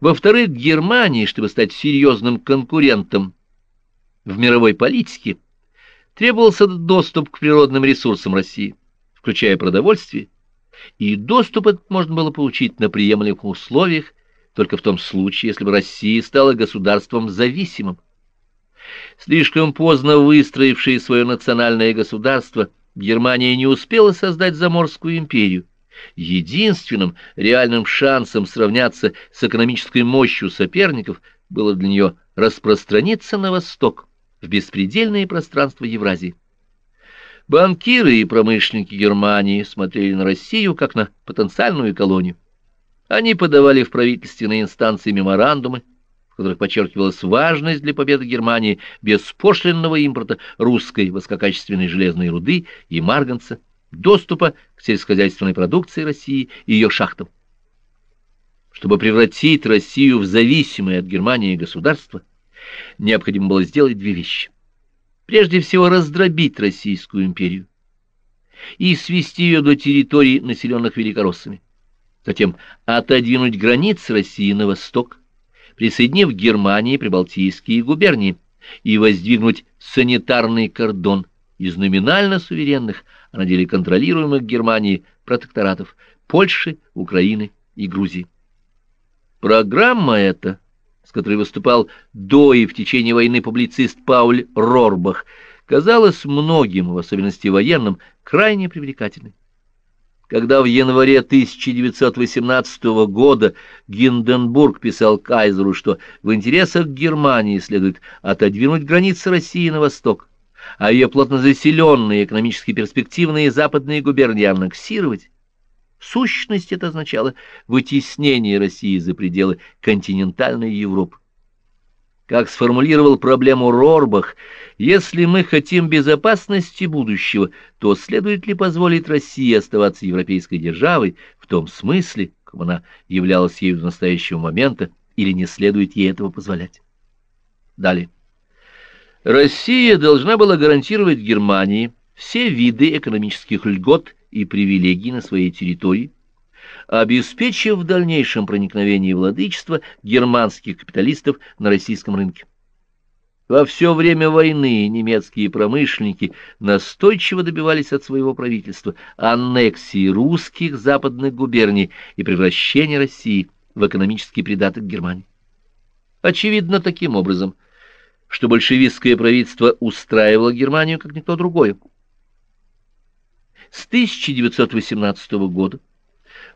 Во-вторых, Германии, чтобы стать серьезным конкурентом в мировой политике, требовался доступ к природным ресурсам России, включая продовольствие, и доступ этот можно было получить на приемлемых условиях только в том случае, если бы Россия стала государством зависимым. Слишком поздно выстроившее свое национальное государство, Германия не успела создать Заморскую империю, Единственным реальным шансом сравняться с экономической мощью соперников было для нее распространиться на восток, в беспредельное пространство Евразии. Банкиры и промышленники Германии смотрели на Россию как на потенциальную колонию. Они подавали в правительственные инстанции меморандумы, в которых подчеркивалась важность для победы Германии беспошлинного импорта русской высококачественной железной руды и марганца, доступа к сельскохозяйственной продукции России и ее шахтам. Чтобы превратить Россию в зависимое от Германии государство, необходимо было сделать две вещи. Прежде всего, раздробить Российскую империю и свести ее до территорий, населенных великороссами. Затем отодвинуть границы России на восток, присоединив к Германии прибалтийские губернии и воздвигнуть санитарный кордон из номинально суверенных, а на деле контролируемых Германией протекторатов Польши, Украины и Грузии. Программа эта, с которой выступал до и в течение войны публицист Пауль Рорбах, казалась многим, в особенности военным, крайне привлекательной. Когда в январе 1918 года Гинденбург писал Кайзеру, что в интересах Германии следует отодвинуть границы России на восток, а ее плотно заселенные, экономически перспективные западные губернии аннексировать, в сущности это означало вытеснение России за пределы континентальной Европы. Как сформулировал проблему Рорбах, если мы хотим безопасности будущего, то следует ли позволить России оставаться европейской державой в том смысле, как она являлась ею до настоящего момента, или не следует ей этого позволять? Далее. Россия должна была гарантировать Германии все виды экономических льгот и привилегий на своей территории, обеспечив в дальнейшем проникновение владычества германских капиталистов на российском рынке. Во все время войны немецкие промышленники настойчиво добивались от своего правительства аннексии русских западных губерний и превращения России в экономический придаток Германии. Очевидно, таким образом – что большевистское правительство устраивало Германию как никто другой. С 1918 года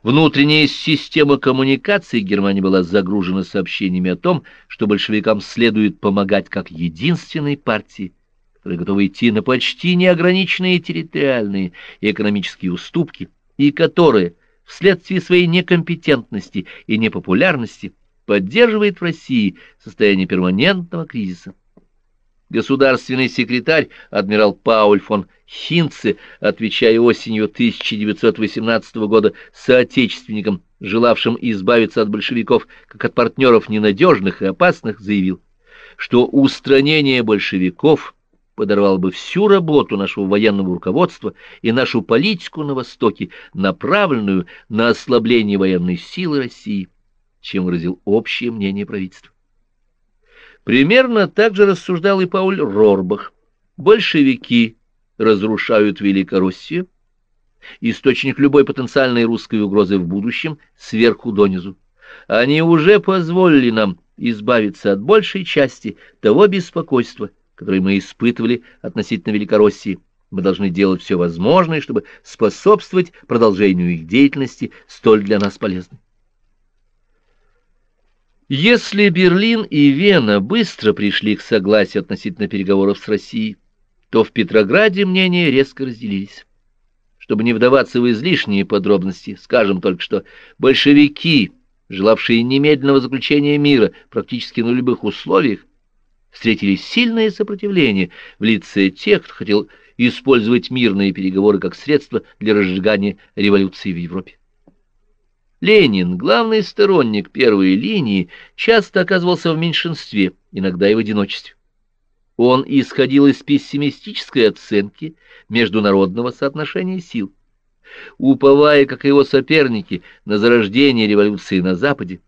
внутренняя система коммуникаций Германии была загружена сообщениями о том, что большевикам следует помогать как единственной партии, которая готова идти на почти неограниченные территориальные и экономические уступки, и которая, вследствие своей некомпетентности и непопулярности, поддерживает в России состояние перманентного кризиса. Государственный секретарь адмирал Пауль фон Хинце, отвечая осенью 1918 года соотечественникам, желавшим избавиться от большевиков как от партнеров ненадежных и опасных, заявил, что устранение большевиков подорвало бы всю работу нашего военного руководства и нашу политику на Востоке, направленную на ослабление военной силы России чем выразил общее мнение правительства. Примерно так же рассуждал и Пауль Рорбах. Большевики разрушают Великороссию, источник любой потенциальной русской угрозы в будущем сверху донизу. Они уже позволили нам избавиться от большей части того беспокойства, которое мы испытывали относительно Великороссии. Мы должны делать все возможное, чтобы способствовать продолжению их деятельности, столь для нас полезной. Если Берлин и Вена быстро пришли к согласию относительно переговоров с Россией, то в Петрограде мнения резко разделились. Чтобы не вдаваться в излишние подробности, скажем только, что большевики, желавшие немедленного заключения мира практически на любых условиях, встретили сильное сопротивление в лице тех, кто хотел использовать мирные переговоры как средство для разжигания революции в Европе. Ленин, главный сторонник первой линии, часто оказывался в меньшинстве, иногда и в одиночестве. Он исходил из пессимистической оценки международного соотношения сил. Уповая, как и его соперники, на зарождение революции на Западе,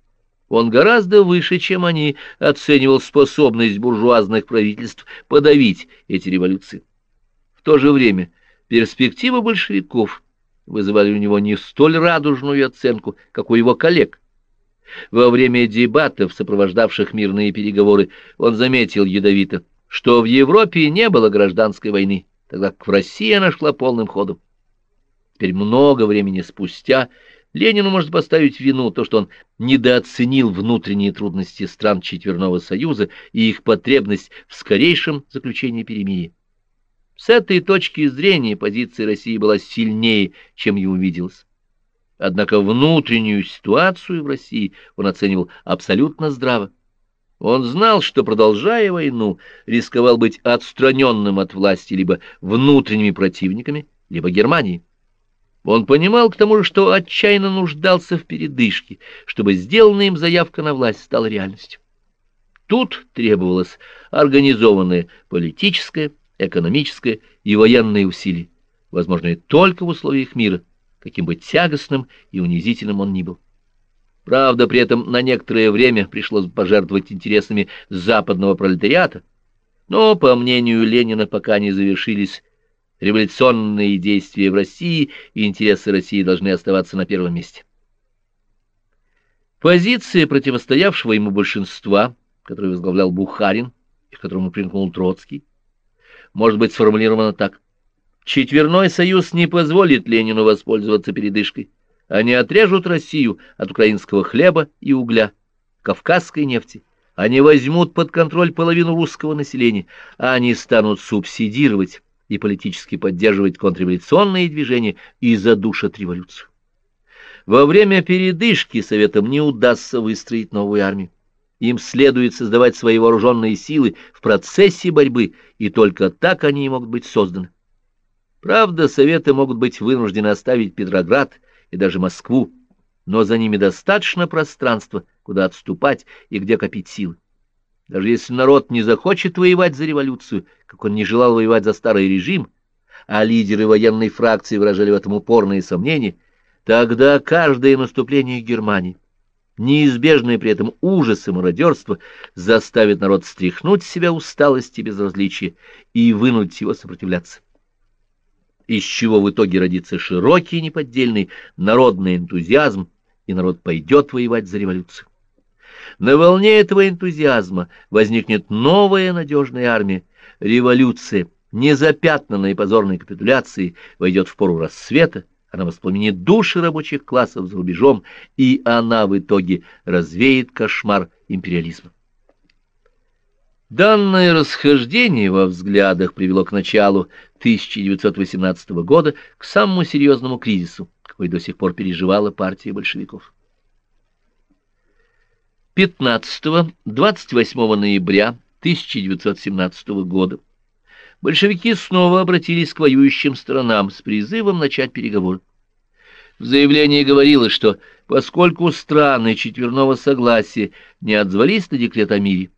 Он гораздо выше, чем они, оценивал способность буржуазных правительств подавить эти революции. В то же время перспективы большевиков вызывали у него не столь радужную оценку, как у его коллег. Во время дебатов, сопровождавших мирные переговоры, он заметил ядовито, что в Европе не было гражданской войны, тогда как в России она шла полным ходом. Теперь много времени спустя Ленину может поставить вину то, что он недооценил внутренние трудности стран Четверного Союза и их потребность в скорейшем заключении перемирия. С этой точки зрения позиция России была сильнее, чем ему виделось. Однако внутреннюю ситуацию в России он оценивал абсолютно здраво. Он знал, что, продолжая войну, рисковал быть отстраненным от власти либо внутренними противниками, либо Германией. Он понимал к тому же, что отчаянно нуждался в передышке, чтобы сделанная им заявка на власть стала реальностью. Тут требовалось организованное политическое, экономическое и военное усилие, возможное только в условиях мира, каким бы тягостным и унизительным он ни был. Правда, при этом на некоторое время пришлось пожертвовать интересами западного пролетариата, но, по мнению Ленина, пока не завершились революционные действия в России и интересы России должны оставаться на первом месте. Позиция противостоявшего ему большинства, которую возглавлял Бухарин и к которому примкнул Троцкий, может быть сформулирована так. Четверной союз не позволит Ленину воспользоваться передышкой. Они отрежут Россию от украинского хлеба и угля, кавказской нефти. Они возьмут под контроль половину русского населения, а они станут субсидировать и политически поддерживать контрреволюционные движения и задушат революцию. Во время передышки Советам не удастся выстроить новую армию. Им следует создавать свои вооруженные силы в процессе борьбы, и только так они могут быть созданы. Правда, Советы могут быть вынуждены оставить Петроград и даже Москву, но за ними достаточно пространства, куда отступать и где копить силы. Даже если народ не захочет воевать за революцию, как он не желал воевать за старый режим, а лидеры военной фракции выражали в этом упорные сомнения, тогда каждое наступление Германии, неизбежное при этом ужас и мародерство, заставит народ стряхнуть с себя усталость и безразличие и вынуть его сопротивляться. Из чего в итоге родится широкий неподдельный народный энтузиазм, и народ пойдет воевать за революцию. На волне этого энтузиазма возникнет новая надежная армия. Революция, незапятнанная позорной капитуляцией, войдет в пору рассвета, она воспламенит души рабочих классов за рубежом, и она в итоге развеет кошмар империализма. Данное расхождение во взглядах привело к началу 1918 года к самому серьезному кризису, какой до сих пор переживала партия большевиков. 15-28 ноября 1917 года большевики снова обратились к воюющим сторонам с призывом начать переговоры. В заявлении говорилось, что поскольку страны четверного согласия не отзвались на декрет о мире,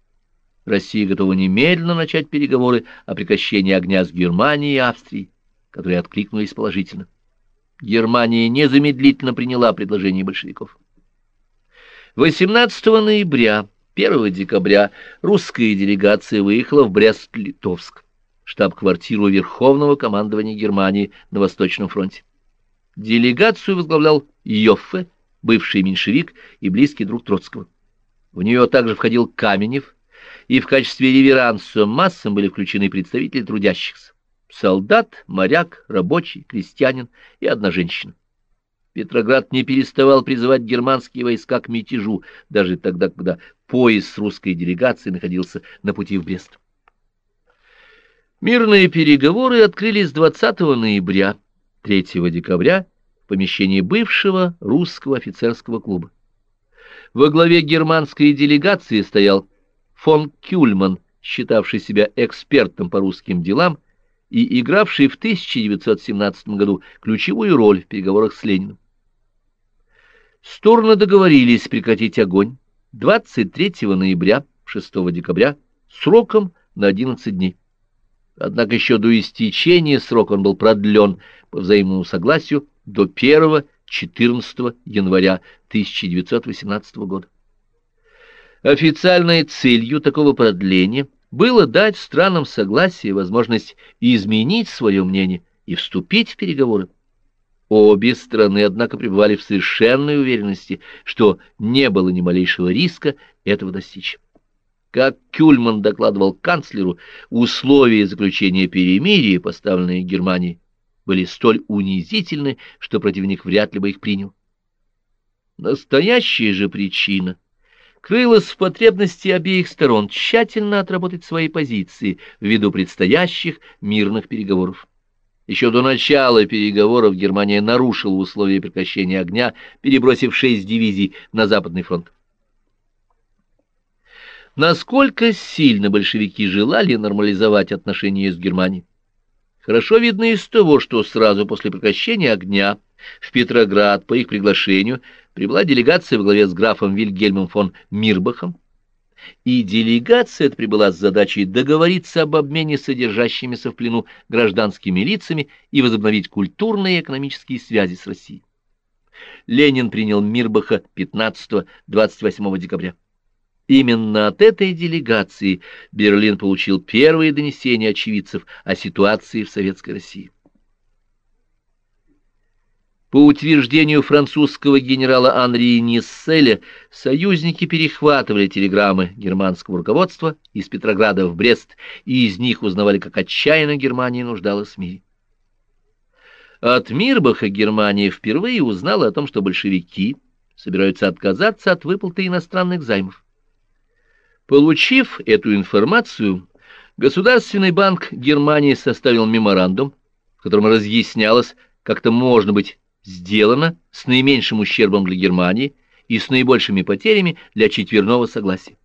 Россия готова немедленно начать переговоры о прекращении огня с Германией и Австрией, которые откликнулись положительно. Германия незамедлительно приняла предложение большевиков. 18 ноября, 1 декабря русская делегация выехала в Брест-Литовск, штаб-квартиру Верховного командования Германии на Восточном фронте. Делегацию возглавлял Йоффе, бывший меньшевик и близкий друг Троцкого. В нее также входил Каменев, и в качестве реверанса массам были включены представители трудящихся. Солдат, моряк, рабочий, крестьянин и одна женщина. Петроград не переставал призывать германские войска к мятежу, даже тогда, когда поезд с русской делегацией находился на пути в Брест. Мирные переговоры открылись 20 ноября, 3 декабря в помещении бывшего русского офицерского клуба. Во главе германской делегации стоял фон Кюльман, считавший себя экспертом по русским делам и игравший в 1917 году ключевую роль в переговорах с Лениным. Стороны договорились прекратить огонь 23 ноября, 6 декабря, сроком на 11 дней. Однако еще до истечения срока он был продлен по взаимному согласию до 1-14 января 1918 года. Официальной целью такого продления было дать странам согласие возможность изменить свое мнение и вступить в переговоры. Обе страны, однако, пребывали в совершенной уверенности, что не было ни малейшего риска этого достичь. Как Кюльман докладывал канцлеру, условия заключения перемирия, поставленные Германией, были столь унизительны, что противник вряд ли бы их принял. Настоящая же причина крылась в потребности обеих сторон тщательно отработать свои позиции ввиду предстоящих мирных переговоров. Еще до начала переговоров Германия нарушила условия прекращения огня, перебросив шесть дивизий на Западный фронт. Насколько сильно большевики желали нормализовать отношения с Германией? Хорошо видно из того, что сразу после прекращения огня в Петроград по их приглашению прибыла делегация во главе с графом Вильгельмом фон Мирбахом, и делегация эта прибыла с задачей договориться об обмене содержащимися в плену гражданскими лицами и возобновить культурные и экономические связи с Россией. Ленин принял Мирбаха 15-28 декабря. Именно от этой делегации Берлин получил первые донесения очевидцев о ситуации в Советской России. По утверждению французского генерала Анри Нисселя, союзники перехватывали телеграммы германского руководства из Петрограда в Брест, и из них узнавали, как отчаянно Германия нуждалась в мире. От Мирбаха Германия впервые узнала о том, что большевики собираются отказаться от выплаты иностранных займов. Получив эту информацию, Государственный банк Германии составил меморандум, в котором разъяснялось, как то можно быть сделано с наименьшим ущербом для Германии и с наибольшими потерями для четверного согласия.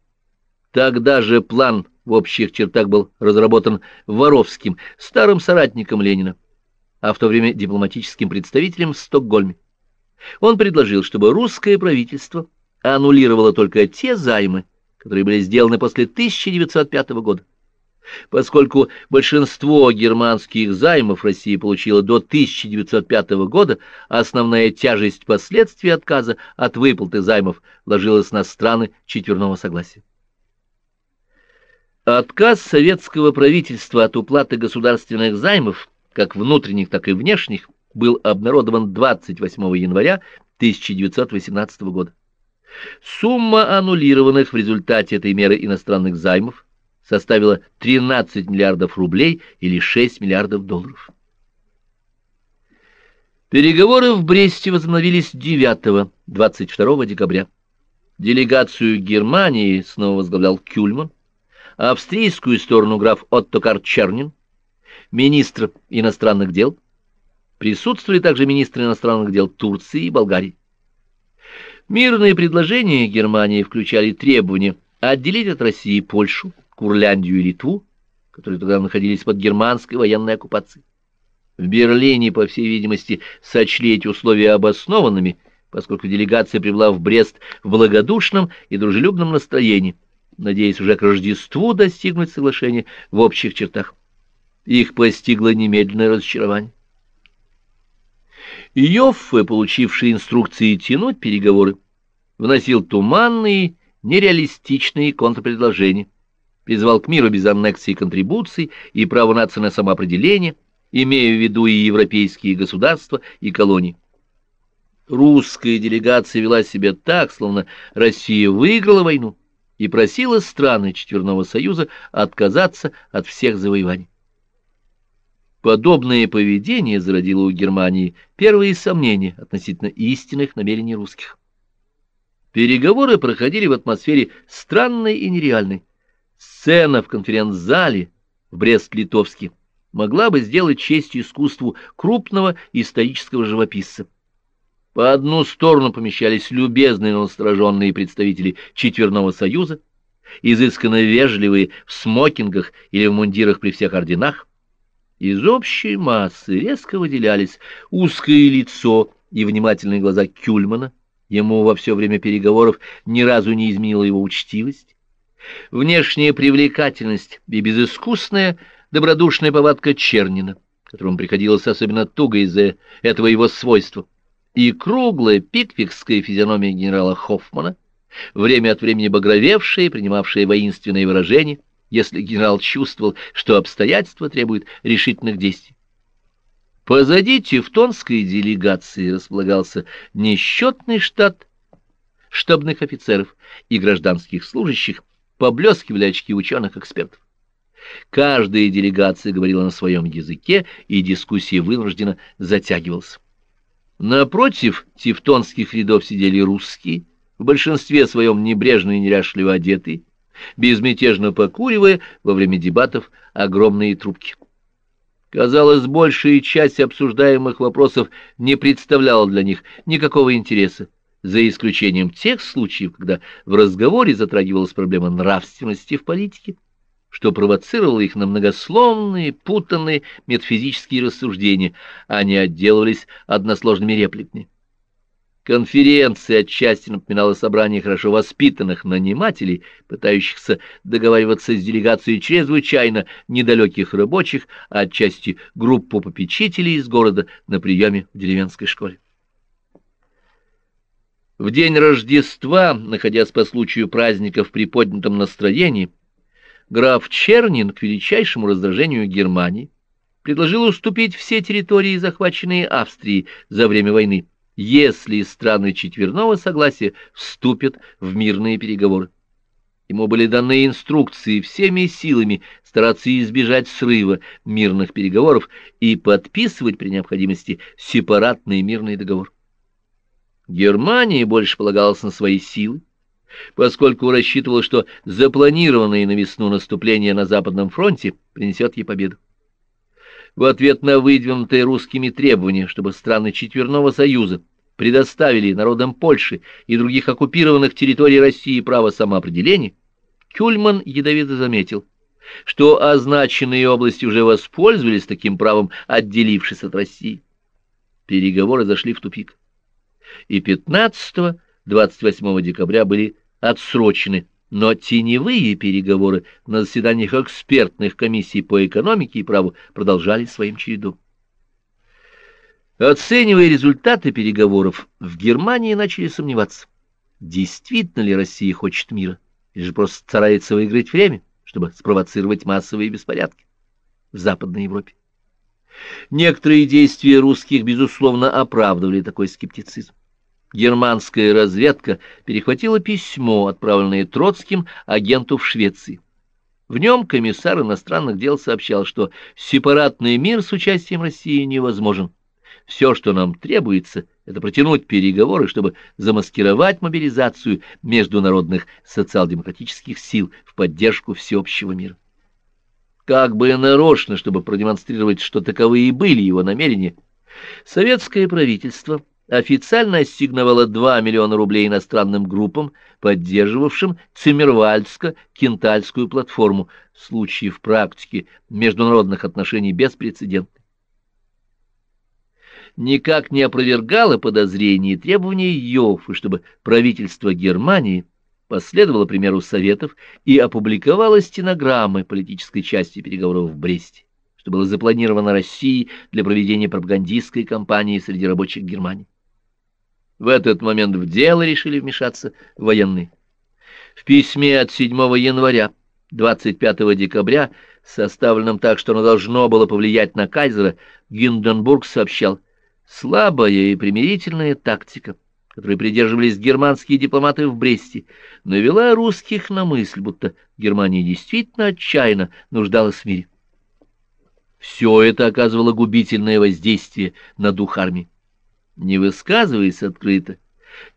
Тогда же план в общих чертах был разработан Воровским, старым соратником Ленина, а в то время дипломатическим представителем в Стокгольме. Он предложил, чтобы русское правительство аннулировало только те займы, которые были сделаны после 1905 года. Поскольку большинство германских займов Россия получила до 1905 года, основная тяжесть последствий отказа от выплаты займов ложилась на страны четверного согласия. Отказ советского правительства от уплаты государственных займов, как внутренних, так и внешних, был обнародован 28 января 1918 года. Сумма аннулированных в результате этой меры иностранных займов составила 13 миллиардов рублей или 6 миллиардов долларов. Переговоры в Бресте возобновились 9-22 декабря. Делегацию Германии снова возглавлял Кюльман, а австрийскую сторону граф Оттокар Чернин, министр иностранных дел. Присутствовали также министры иностранных дел Турции и Болгарии. Мирные предложения Германии включали требования отделить от России Польшу, Курляндию и Литву, которые тогда находились под германской военной оккупацией. В Берлине, по всей видимости, сочли эти условия обоснованными, поскольку делегация прибыла в Брест в благодушном и дружелюбном настроении, надеясь уже к Рождеству достигнуть соглашения в общих чертах. Их постигло немедленное разочарование. Йоффе, получивший инструкции тянуть переговоры, вносил туманные, нереалистичные контрпредложения призвал к миру без аннексии и контрибуций и права нации на самоопределение, имея в виду и европейские государства, и колонии. Русская делегация вела себя так, словно Россия выиграла войну и просила страны Четверного Союза отказаться от всех завоеваний. Подобное поведение зародило у Германии первые сомнения относительно истинных намерений русских. Переговоры проходили в атмосфере странной и нереальной. Сцена в конференц-зале в Брест-Литовске могла бы сделать честь искусству крупного исторического живописца. По одну сторону помещались любезные, но настороженные представители Четверного Союза, изысканно вежливые в смокингах или в мундирах при всех орденах. Из общей массы резко выделялись узкое лицо и внимательные глаза Кюльмана. Ему во все время переговоров ни разу не изменила его учтивость внешняя привлекательность и безыскусная добродушная повадка Чернина, которому приходилось особенно туго из-за этого его свойства, и круглая пиквикская физиономия генерала Хоффмана, время от времени багровевшее, принимавшее воинственные выражения, если генерал чувствовал, что обстоятельства требуют решительных действий. Позади тевтонской делегации располагался несчетный штат штабных офицеров и гражданских служащих, поблескивали очки ученых-экспертов. Каждая делегация говорила на своем языке, и дискуссия вынуждена затягивалась. Напротив тевтонских рядов сидели русские, в большинстве своем небрежно и неряшливо одетые, безмятежно покуривая во время дебатов огромные трубки. Казалось, большая часть обсуждаемых вопросов не представляла для них никакого интереса, за исключением тех случаев, когда в разговоре затрагивалась проблема нравственности в политике, что провоцировало их на многословные, путанные метафизические рассуждения, они отделывались односложными репликами. Конференция отчасти напоминала собрание хорошо воспитанных нанимателей, пытающихся договариваться с делегацией чрезвычайно недалеких рабочих, а отчасти группу попечителей из города на приеме в деревенской школе. В день Рождества, находясь по случаю праздника в приподнятом настроении, граф Чернин к величайшему раздражению Германии предложил уступить все территории, захваченные Австрией за время войны, если страны четверного согласия вступят в мирные переговоры. Ему были даны инструкции всеми силами стараться избежать срыва мирных переговоров и подписывать при необходимости сепаратный мирный договор. Германии больше полагалась на свои силы, поскольку рассчитывал, что запланированное на весну наступление на Западном фронте принесет ей победу. В ответ на выдвинутые русскими требования, чтобы страны Четверного Союза предоставили народам Польши и других оккупированных территорий России право самоопределения, Кюльман ядовито заметил, что означенные области уже воспользовались таким правом, отделившись от России. Переговоры зашли в тупик. И 15 28 декабря были отсрочены, но теневые переговоры на заседаниях экспертных комиссий по экономике и праву продолжались своим чередом. Оценивая результаты переговоров, в Германии начали сомневаться, действительно ли Россия хочет мира, или же просто старается выиграть время, чтобы спровоцировать массовые беспорядки в Западной Европе. Некоторые действия русских, безусловно, оправдывали такой скептицизм германская разведка перехватила письмо, отправленное Троцким агенту в Швеции. В нем комиссар иностранных дел сообщал, что сепаратный мир с участием России невозможен. Все, что нам требуется, это протянуть переговоры, чтобы замаскировать мобилизацию международных социал-демократических сил в поддержку всеобщего мира. Как бы нарочно, чтобы продемонстрировать, что таковые были его намерения, советское правительство – официально ассигновала 2 миллиона рублей иностранным группам, поддерживавшим Циммервальдско-Кентальскую платформу. Случаи в практике международных отношений беспрецедентны. Никак не опровергало подозрения и требования Йоффе, чтобы правительство Германии последовало примеру Советов и опубликовало стенограммы политической части переговоров в Бресте, что было запланировано Россией для проведения пропагандистской кампании среди рабочих Германии. В этот момент в дело решили вмешаться военные. В письме от 7 января 25 декабря, составленном так, что оно должно было повлиять на кайзера, Гинденбург сообщал «слабая и примирительная тактика» которой придерживались германские дипломаты в Бресте, навела русских на мысль, будто Германия действительно отчаянно нуждалась в мире. Все это оказывало губительное воздействие на дух армии не высказываясь открыто.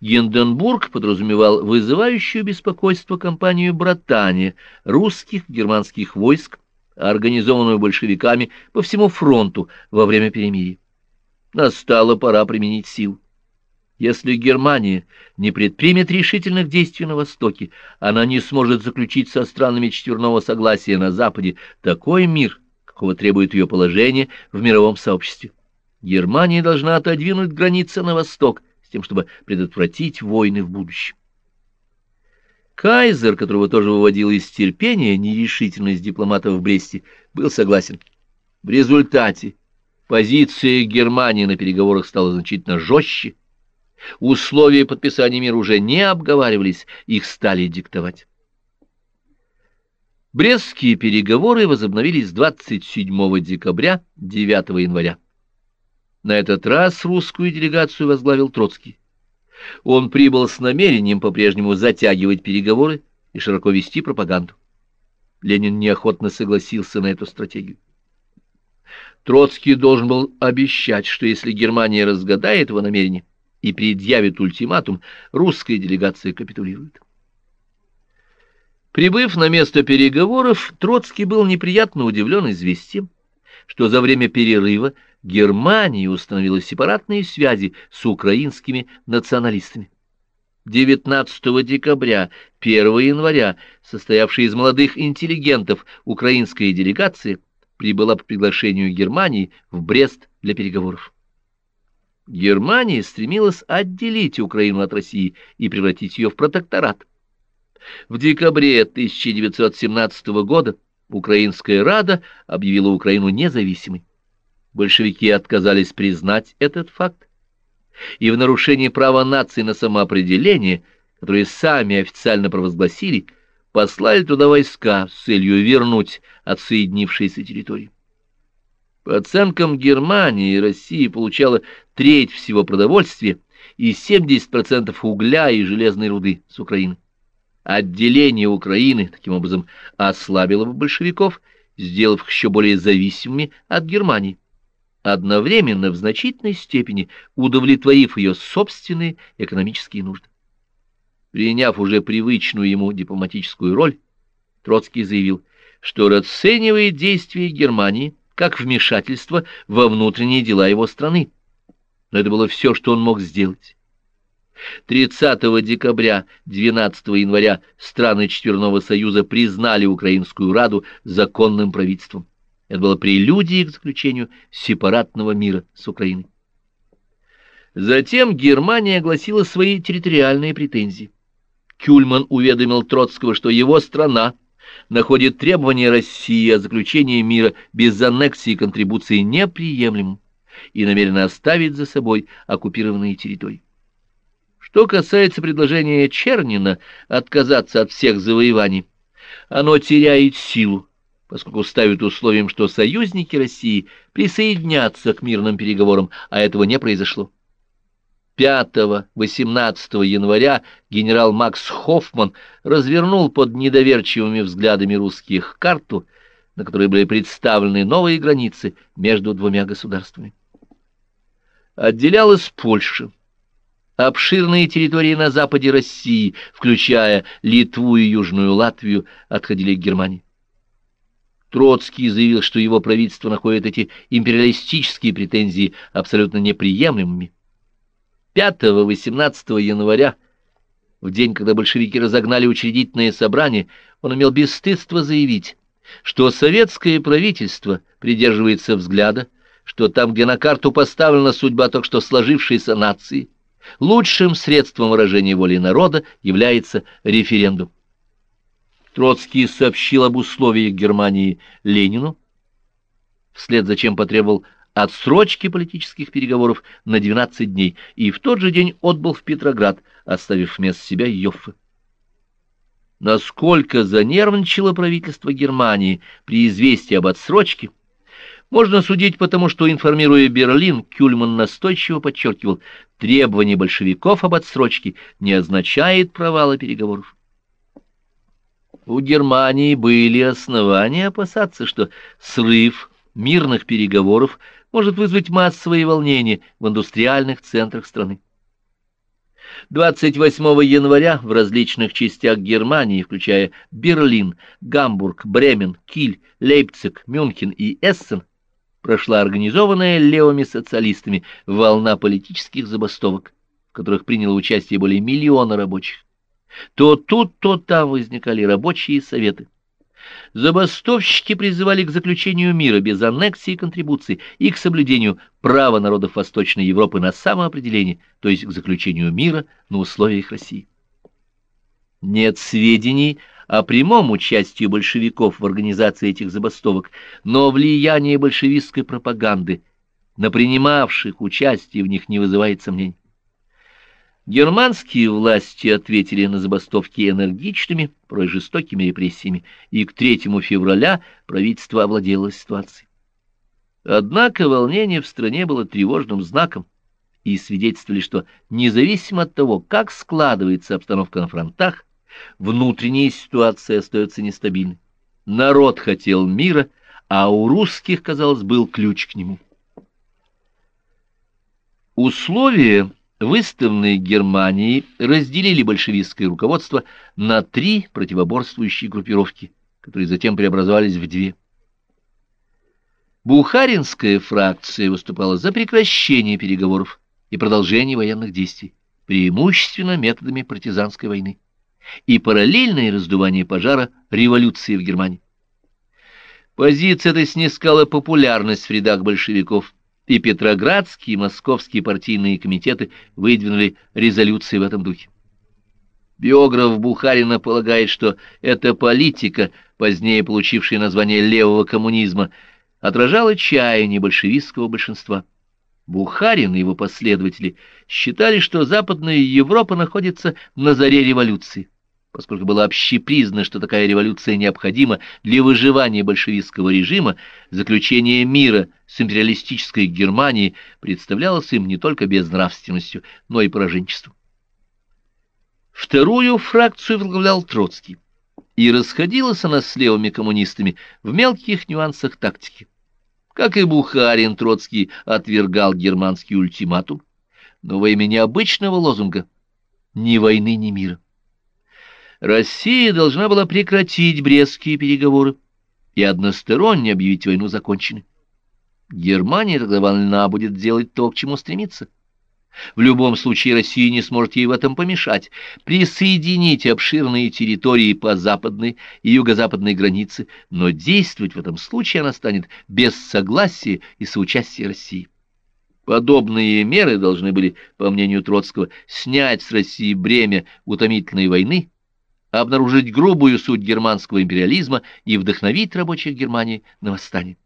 Гинденбург подразумевал вызывающую беспокойство кампанию братания русских германских войск, организованную большевиками по всему фронту во время перемирия. Настала пора применить сил. Если Германия не предпримет решительных действий на Востоке, она не сможет заключить со странами четверного согласия на Западе такой мир, какого требует ее положение в мировом сообществе. Германия должна отодвинуть границы на восток с тем, чтобы предотвратить войны в будущем. Кайзер, которого тоже выводил из терпения нерешительность дипломатов в Бресте, был согласен. В результате позиция Германии на переговорах стала значительно жестче, Условия подписания мира уже не обговаривались, их стали диктовать. Брестские переговоры возобновились 27 декабря 9 января. На этот раз русскую делегацию возглавил Троцкий. Он прибыл с намерением по-прежнему затягивать переговоры и широко вести пропаганду. Ленин неохотно согласился на эту стратегию. Троцкий должен был обещать, что если Германия разгадает его намерение и предъявит ультиматум, русская делегация капитулирует. Прибыв на место переговоров, Троцкий был неприятно удивлен известием, что за время перерыва Германия установила сепаратные связи с украинскими националистами. 19 декабря, 1 января, состоявшая из молодых интеллигентов украинская делегация прибыла по приглашению Германии в Брест для переговоров. Германия стремилась отделить Украину от России и превратить ее в протекторат. В декабре 1917 года Украинская Рада объявила Украину независимой. Большевики отказались признать этот факт, и в нарушении права нации на самоопределение, которые сами официально провозгласили, послали туда войска с целью вернуть отсоединившиеся территории. По оценкам Германии, Россия получала треть всего продовольствия и 70% угля и железной руды с Украины. Отделение Украины, таким образом, ослабило бы большевиков, сделав их еще более зависимыми от Германии, одновременно в значительной степени удовлетворив ее собственные экономические нужды. Приняв уже привычную ему дипломатическую роль, Троцкий заявил, что расценивает действия Германии как вмешательство во внутренние дела его страны. Но это было все, что он мог сделать. 30 декабря 12 января страны Четверного Союза признали Украинскую Раду законным правительством. Это было прелюдией к заключению сепаратного мира с Украиной. Затем Германия огласила свои территориальные претензии. Кюльман уведомил Троцкого, что его страна находит требования России о заключении мира без аннексии и контрибуции неприемлемым и намерена оставить за собой оккупированные территории. Что касается предложения Чернина отказаться от всех завоеваний, оно теряет силу, поскольку ставит условием, что союзники России присоединятся к мирным переговорам, а этого не произошло. 5-18 января генерал Макс Хоффман развернул под недоверчивыми взглядами русских карту, на которой были представлены новые границы между двумя государствами. Отделялась Польша Обширные территории на западе России, включая Литву и Южную Латвию, отходили к Германии. Троцкий заявил, что его правительство находит эти империалистические претензии абсолютно неприемлемыми. 5-18 января, в день, когда большевики разогнали учредительное собрание, он имел бесстыдство заявить, что советское правительство придерживается взгляда, что там, где на карту поставлена судьба только что сложившейся нации, Лучшим средством выражения воли народа является референдум. Троцкий сообщил об условиях Германии Ленину, вслед за чем потребовал отсрочки политических переговоров на 12 дней и в тот же день отбыл в Петроград, оставив вместо себя Йоффе. Насколько занервничало правительство Германии при известии об отсрочке, можно судить потому, что, информируя Берлин, Кюльман настойчиво подчеркивал, требование большевиков об отсрочке не означает провала переговоров. У Германии были основания опасаться, что срыв мирных переговоров может вызвать массовые волнения в индустриальных центрах страны. 28 января в различных частях Германии, включая Берлин, Гамбург, Бремен, Киль, Лейпциг, Мюнхен и Эссен, прошла организованная левыми социалистами волна политических забастовок, в которых приняло участие более миллиона рабочих. То тут, то там возникали рабочие советы. Забастовщики призывали к заключению мира без аннексии и контрибуций и к соблюдению права народов Восточной Европы на самоопределение, то есть к заключению мира на условиях России. Нет сведений о прямом участии большевиков в организации этих забастовок, но влияние большевистской пропаганды на принимавших участие в них не вызывает сомнений. Германские власти ответили на забастовки энергичными, порой жестокими репрессиями, и к 3 февраля правительство овладело ситуацией. Однако волнение в стране было тревожным знаком и свидетельствовали, что независимо от того, как складывается обстановка на фронтах, внутренняя ситуация остается нестабильной. Народ хотел мира, а у русских, казалось, был ключ к нему. Условия выставленные Германией, разделили большевистское руководство на три противоборствующие группировки, которые затем преобразовались в две. Бухаринская фракция выступала за прекращение переговоров и продолжение военных действий, преимущественно методами партизанской войны, и параллельное раздувание пожара революции в Германии. Позиция эта снискала популярность в рядах большевиков – и Петроградские и московские партийные комитеты выдвинули резолюции в этом духе. Биограф Бухарина полагает, что эта политика, позднее получившая название левого коммунизма, отражала чаяние большевистского большинства. Бухарин и его последователи считали, что Западная Европа находится на заре революции поскольку было общепризнано, что такая революция необходима для выживания большевистского режима, заключение мира с империалистической Германией представлялось им не только безнравственностью, но и пораженчеством. Вторую фракцию возглавлял Троцкий, и расходилась она с левыми коммунистами в мелких нюансах тактики. Как и Бухарин, Троцкий отвергал германский ультиматум, но во имя необычного лозунга «ни войны, ни мира». Россия должна была прекратить брестские переговоры и односторонне объявить войну законченной. Германия тогда вольна будет делать то, к чему стремится. В любом случае Россия не сможет ей в этом помешать. Присоединить обширные территории по западной и юго-западной границе, но действовать в этом случае она станет без согласия и соучастия России. Подобные меры должны были, по мнению Троцкого, снять с России бремя утомительной войны, обнаружить грубую суть германского империализма и вдохновить рабочих Германии на восстание.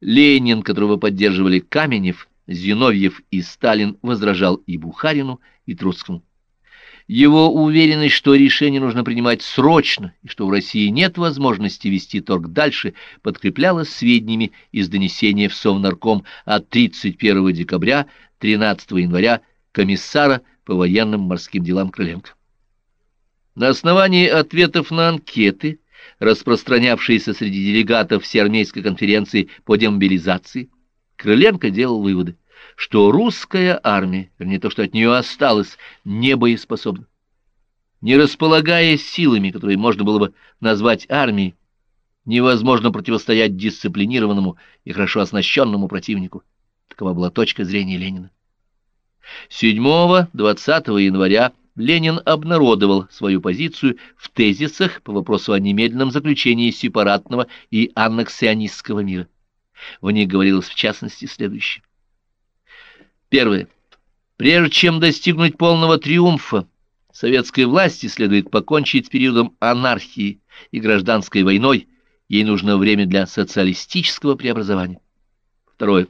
Ленин, которого поддерживали Каменев, Зиновьев и Сталин, возражал и Бухарину, и Троцкому. Его уверенность, что решение нужно принимать срочно и что в России нет возможности вести торг дальше, подкреплялась сведениями из донесения в Совнарком от 31 декабря 13 января комиссара по военным морским делам Крыленко. На основании ответов на анкеты, распространявшиеся среди делегатов Всеармейской конференции по демобилизации, Крыленко делал выводы, что русская армия, вернее то, что от нее осталось, не боеспособна. Не располагая силами, которые можно было бы назвать армией, невозможно противостоять дисциплинированному и хорошо оснащенному противнику. Такова была точка зрения Ленина. 7-20 января Ленин обнародовал свою позицию в тезисах по вопросу о немедленном заключении сепаратного и аннексионистского мира. В них говорилось в частности следующее. Первое. Прежде чем достигнуть полного триумфа, советской власти следует покончить с периодом анархии и гражданской войной, ей нужно время для социалистического преобразования. Второе.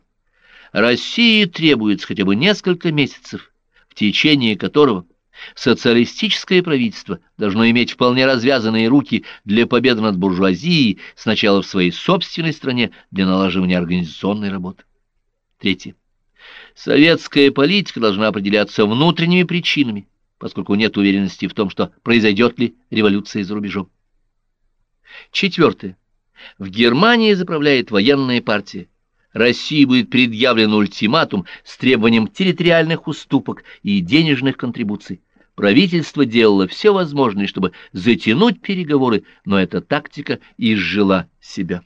России требуется хотя бы несколько месяцев, в течение которого Социалистическое правительство должно иметь вполне развязанные руки для победы над буржуазией сначала в своей собственной стране для налаживания организационной работы. Третье. Советская политика должна определяться внутренними причинами, поскольку нет уверенности в том, что произойдет ли революция за рубежом. Четвертое. В Германии заправляет военная партия. России будет предъявлен ультиматум с требованием территориальных уступок и денежных контрибуций. Правительство делало все возможное, чтобы затянуть переговоры, но эта тактика изжила себя.